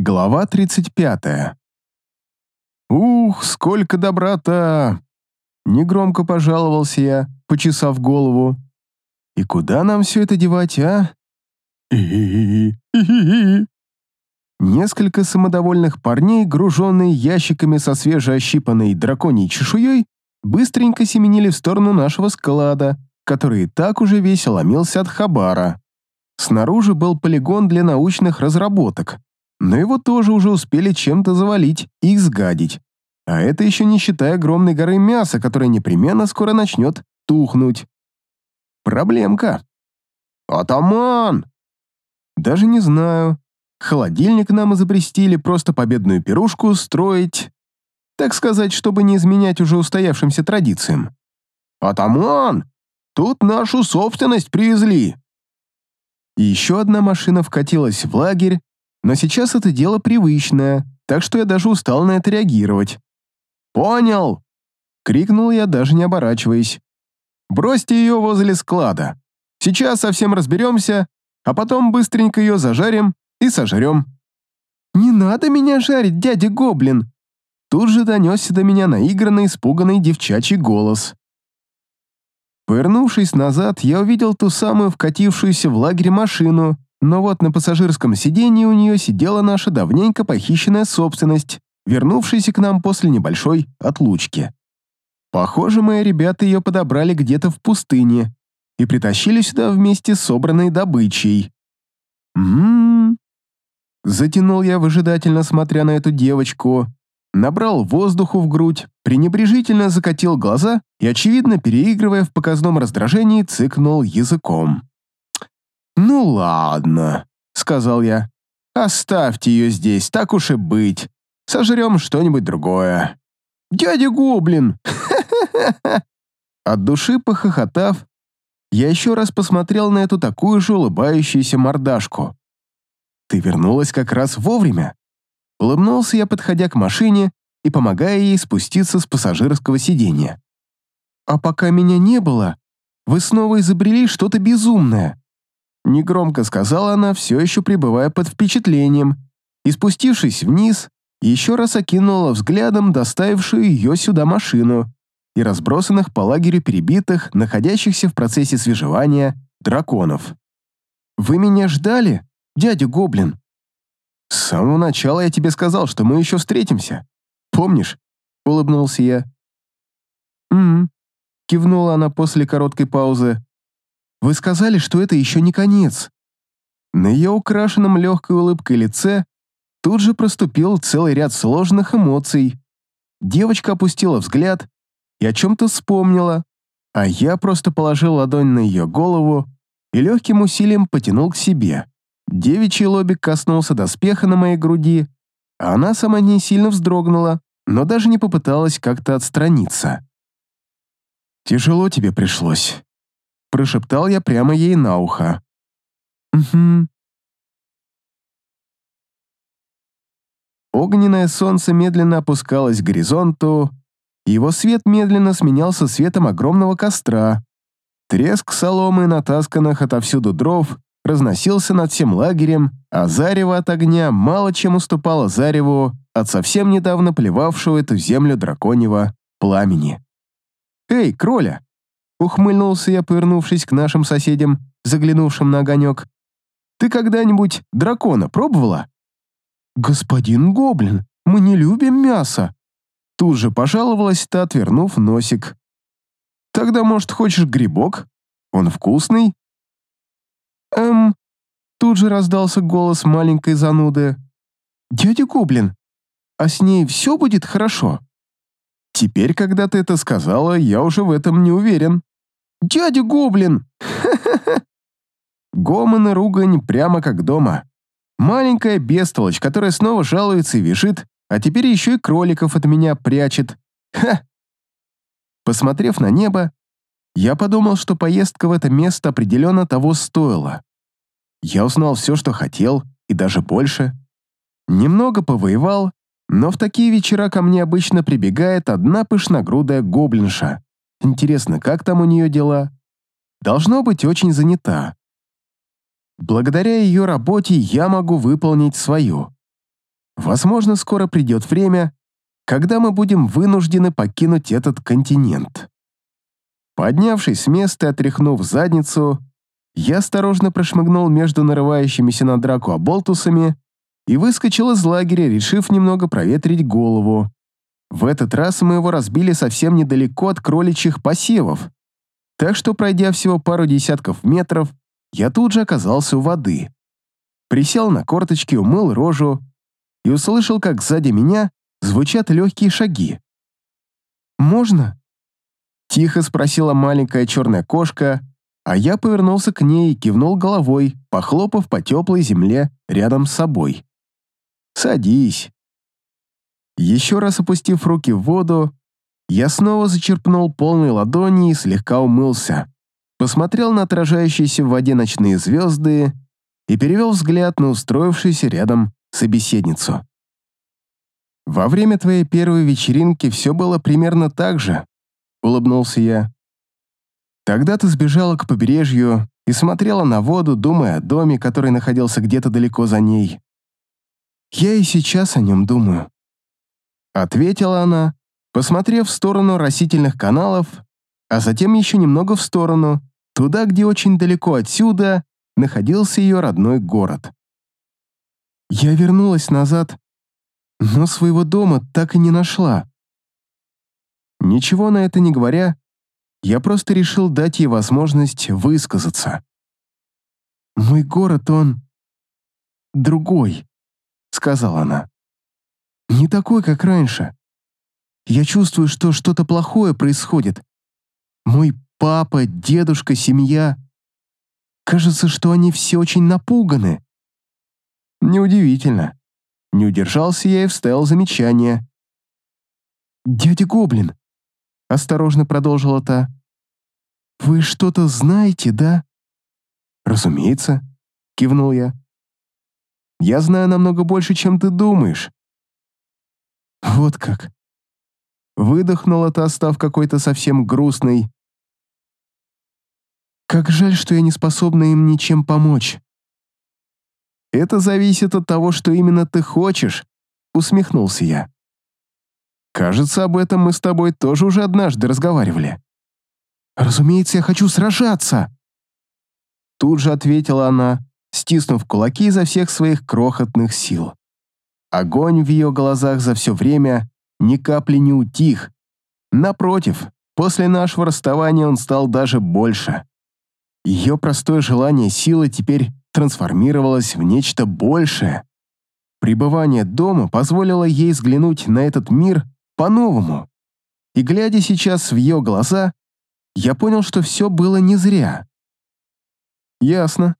Глава 35. «Ух, сколько добра-то!» Негромко пожаловался я, почесав голову. «И куда нам все это девать, а?» Несколько самодовольных парней, груженные ящиками со свежеощипанной драконьей чешуей, быстренько семенили в сторону нашего склада, который и так уже весь ломился от хабара. Снаружи был полигон для научных разработок, но его тоже уже успели чем-то завалить и изгадить. А это еще не считая огромной горы мяса, которая непременно скоро начнет тухнуть. Проблемка. «Атаман!» Даже не знаю. Холодильник нам изобрести или просто победную пирушку строить. Так сказать, чтобы не изменять уже устоявшимся традициям. «Атаман! Тут нашу собственность привезли!» И еще одна машина вкатилась в лагерь, но сейчас это дело привычное, так что я даже устал на это реагировать. «Понял!» — крикнул я, даже не оборачиваясь. «Бросьте ее возле склада. Сейчас совсем разберемся, а потом быстренько ее зажарим и сожрем». «Не надо меня жарить, дядя Гоблин!» Тут же донесся до меня наигранный, испуганный девчачий голос. Повернувшись назад, я увидел ту самую вкатившуюся в лагерь машину, но вот на пассажирском сиденье у нее сидела наша давненько похищенная собственность, вернувшаяся к нам после небольшой отлучки. Похоже, мои ребята ее подобрали где-то в пустыне и притащили сюда вместе с собранной добычей. «М-м-м», затянул я выжидательно, смотря на эту девочку, набрал воздуху в грудь, пренебрежительно закатил глаза и, очевидно, переигрывая в показном раздражении, цыкнул языком. «Ну ладно», — сказал я. «Оставьте ее здесь, так уж и быть. Сожрем что-нибудь другое». «Дядя Гоблин!» От души похохотав, я еще раз посмотрел на эту такую же улыбающуюся мордашку. «Ты вернулась как раз вовремя». Улыбнулся я, подходя к машине и помогая ей спуститься с пассажирского сиденья. «А пока меня не было, вы снова изобрели что-то безумное. Негромко сказала она, все еще пребывая под впечатлением, и, спустившись вниз, еще раз окинула взглядом доставившую ее сюда машину и разбросанных по лагерю перебитых, находящихся в процессе свежевания, драконов. «Вы меня ждали, дядя Гоблин?» «С самого начала я тебе сказал, что мы еще встретимся. Помнишь?» — улыбнулся я. «М-м», кивнула она после короткой паузы. Вы сказали, что это еще не конец». На ее украшенном легкой улыбкой лице тут же проступил целый ряд сложных эмоций. Девочка опустила взгляд и о чем-то вспомнила, а я просто положил ладонь на ее голову и легким усилием потянул к себе. Девичий лобик коснулся доспеха на моей груди, а она сама не сильно вздрогнула, но даже не попыталась как-то отстраниться. «Тяжело тебе пришлось», Прошептал я прямо ей на ухо. «Угу». Огненное солнце медленно опускалось к горизонту, его свет медленно сменялся светом огромного костра. Треск соломы, натасканных отовсюду дров, разносился над всем лагерем, а зарево от огня мало чем уступало зареву от совсем недавно плевавшего эту землю драконьего пламени. «Эй, кроля, Ухмыльнулся я, повернувшись к нашим соседям, заглянувшим на огонек. «Ты когда-нибудь дракона пробовала?» «Господин Гоблин, мы не любим мясо!» Тут же пожаловалась та, отвернув носик. «Тогда, может, хочешь грибок? Он вкусный?» «Эм...» Тут же раздался голос маленькой зануды. «Дядя Гоблин, а с ней все будет хорошо?» Теперь, когда ты это сказала, я уже в этом не уверен. «Дядя Гоблин!» Гомон и ругань прямо как дома. Маленькая бестолочь, которая снова жалуется и вишит, а теперь еще и кроликов от меня прячет. Ха! Посмотрев на небо, я подумал, что поездка в это место определенно того стоила. Я узнал все, что хотел, и даже больше. Немного повоевал, но в такие вечера ко мне обычно прибегает одна пышногрудая гоблинша. Интересно, как там у нее дела? Должно быть очень занята. Благодаря ее работе я могу выполнить свою. Возможно, скоро придет время, когда мы будем вынуждены покинуть этот континент. Поднявшись с места и отряхнув задницу, я осторожно прошмыгнул между нарывающимися на драку оболтусами и выскочил из лагеря, решив немного проветрить голову. В этот раз мы его разбили совсем недалеко от кроличьих посевов, так что, пройдя всего пару десятков метров, я тут же оказался у воды. Присел на корточки, умыл рожу и услышал, как сзади меня звучат легкие шаги. «Можно?» — тихо спросила маленькая черная кошка, а я повернулся к ней и кивнул головой, похлопав по теплой земле рядом с собой. «Садись». Еще раз опустив руки в воду, я снова зачерпнул полной ладони и слегка умылся, посмотрел на отражающиеся в воде ночные звезды и перевел взгляд на устроившуюся рядом собеседницу. «Во время твоей первой вечеринки все было примерно так же», — улыбнулся я. «Тогда ты сбежала к побережью и смотрела на воду, думая о доме, который находился где-то далеко за ней. Я и сейчас о нем думаю. Ответила она, посмотрев в сторону растительных каналов, а затем еще немного в сторону, туда, где очень далеко отсюда находился ее родной город. Я вернулась назад, но своего дома так и не нашла. Ничего на это не говоря, я просто решил дать ей возможность высказаться. «Мой город, он... другой», — сказала она. Не такой, как раньше. Я чувствую, что что-то плохое происходит. Мой папа, дедушка, семья. Кажется, что они все очень напуганы. Неудивительно. Не удержался я и вставил замечание. «Дядя Гоблин», — осторожно продолжила та, — «вы что-то знаете, да?» «Разумеется», — кивнул я. «Я знаю намного больше, чем ты думаешь. Вот как. Выдохнула та, став какой-то совсем грустной. Как жаль, что я не способна им ничем помочь. Это зависит от того, что именно ты хочешь, усмехнулся я. Кажется, об этом мы с тобой тоже уже однажды разговаривали. Разумеется, я хочу сражаться. Тут же ответила она, стиснув кулаки изо всех своих крохотных сил. Огонь в ее глазах за все время ни капли не утих. Напротив, после нашего расставания он стал даже больше. Ее простое желание силы теперь трансформировалось в нечто большее. Пребывание дома позволило ей взглянуть на этот мир по-новому. И глядя сейчас в ее глаза, я понял, что все было не зря. Ясно.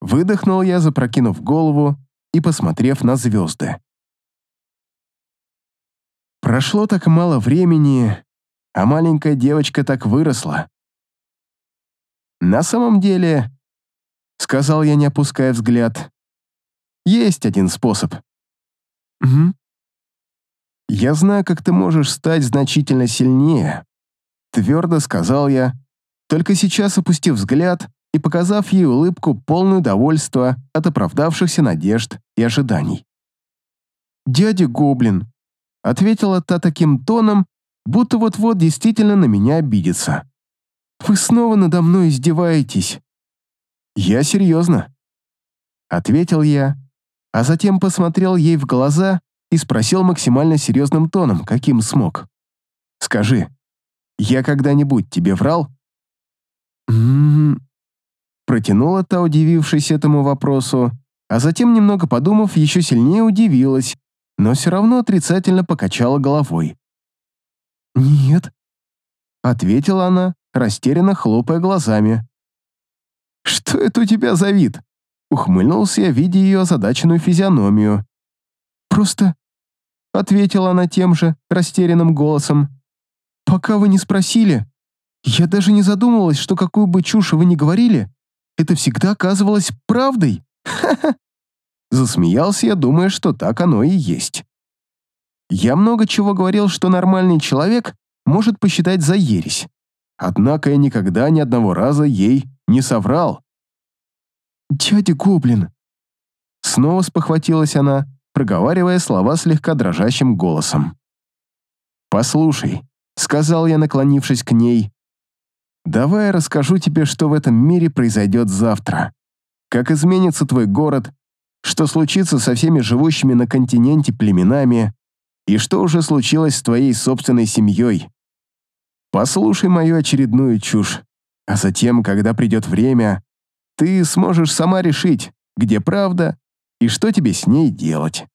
Выдохнул я, запрокинув голову и посмотрев на звезды. Прошло так мало времени, а маленькая девочка так выросла. На самом деле, сказал я, не опуская взгляд, есть один способ. Угу. Я знаю, как ты можешь стать значительно сильнее, твердо сказал я, только сейчас опустив взгляд и показав ей улыбку, полную довольства от оправдавшихся надежд и ожиданий. «Дядя Гоблин», — ответила та таким тоном, будто вот-вот действительно на меня обидится. «Вы снова надо мной издеваетесь». «Я серьезно», — ответил я, а затем посмотрел ей в глаза и спросил максимально серьезным тоном, каким смог. «Скажи, я когда-нибудь тебе врал?» «М-м-м», Протянула та, удивившись этому вопросу, а затем, немного подумав, еще сильнее удивилась, но все равно отрицательно покачала головой. «Нет», — ответила она, растерянно хлопая глазами. «Что это у тебя за вид?» — ухмыльнулся я, видя ее озадаченную физиономию. «Просто», — ответила она тем же растерянным голосом, «пока вы не спросили, я даже не задумывалась, что какую бы чушь вы ни говорили, это всегда оказывалось правдой. Ха-ха. Засмеялся я, думая, что так оно и есть. Я много чего говорил, что нормальный человек может посчитать за ересь. Однако я никогда ни одного раза ей не соврал. «Дядя Гоблин!» Снова спохватилась она, проговаривая слова слегка дрожащим голосом. «Послушай», — сказал я, наклонившись к ней, «давай я расскажу тебе, что в этом мире произойдет завтра. Как изменится твой город, что случится со всеми живущими на континенте племенами и что уже случилось с твоей собственной семьей. Послушай мою очередную чушь, а затем, когда придет время, ты сможешь сама решить, где правда и что тебе с ней делать.